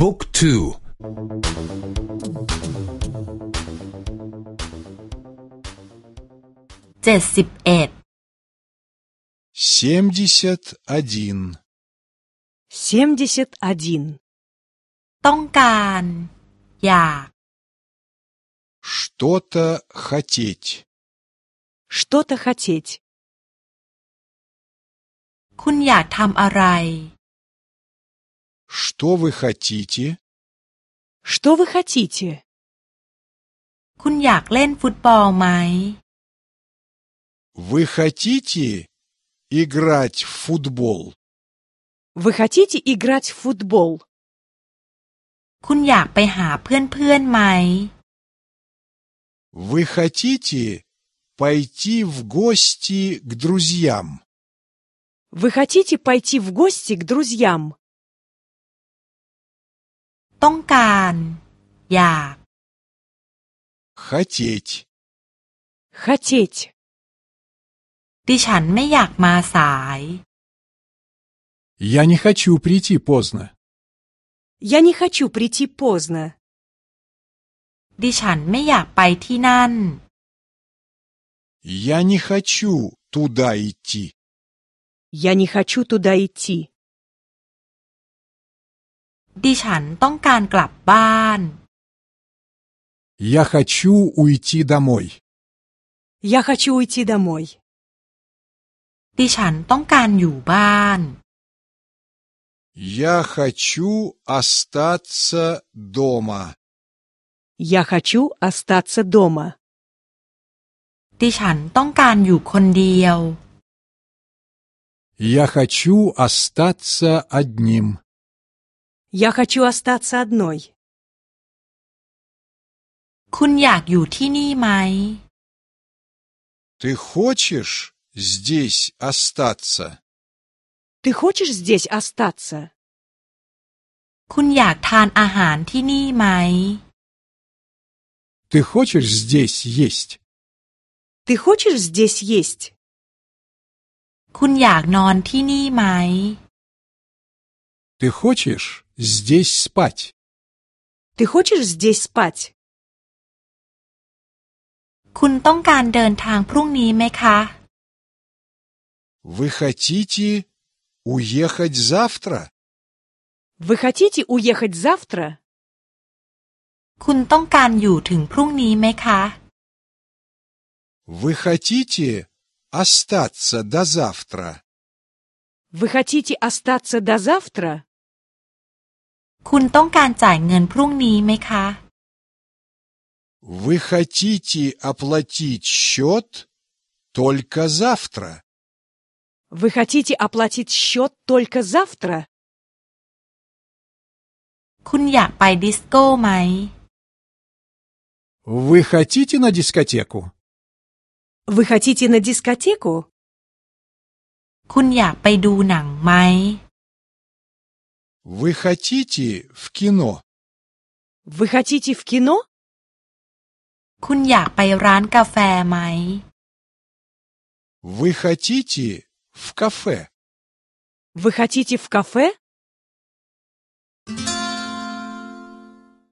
บุ๊กทู เจ็ดสิบเอ็ด семьдесят один, семьдесят один, ต้องการ อยาก что-то хотеть, что-то хотеть, คุณอยากทำอะไร что вы хотите, что вы хотите, คุณอยากเล่นฟุตบอลไหม вы хотите играть в футбол, вы хотите играть в футбол, คุณอยากไปหาเพื่อนๆไหม вы хотите пойти в гости к друзьям, вы хотите пойти в гости к друзьям, ต้องการ อยาก хотеть, хотеть, ดิฉันไม่อยากมาสาย Я не хочу прийти поздно. я не хочу прийти поздно, ดิฉันไม่อยากไปที่นั่น я не хочу туда идти, я не хочу туда идти, ดิฉันต้องการกลับบ้าน Я хочу уйти домой. я хочу уйти домой, ดิฉันต้องการอยู่บ้าน я хочу остаться дома, я хочу остаться дома, ดิฉันต้องการอยู่คนเดียว Я хочу остаться одним. я хочу остаться одной, คุณอยากอยู่ที่นี่ไหม ты хочешь здесь остаться, ты хочешь здесь остаться, คุณอยากทานอาหารที่นี่ไหม Ты хочешь здесь есть? ты хочешь здесь есть, คุณอยากนอนที่นี่ไหม Ты хочешь здесь спать? ты хочешь здесь спать, คุณต้องการเดินทางพรุ่งนี้ไหมคะ вы хотите уехать завтра, вы хотите уехать завтра, คุณต้องการอยู่ถึงพรุ่งนี้ไหมคะ вы хотите остаться до завтра, вы хотите остаться до завтра, คุณต้องการจ่ายเงินพรุ่งนี้ไหมคะ вы хотите оплатить счет только завтра, вы хотите оплатить счет только завтра, คุณอยากไปดิสโก้ไหม Вы хотите на дискотеку? вы хотите на дискотеку, คุณอยากไปดูหนังไหม вы хотите в кино, вы хотите в кино, คุณอยากไปร้านกาแฟไหม вы хотите в кафе, вы хотите в кафе,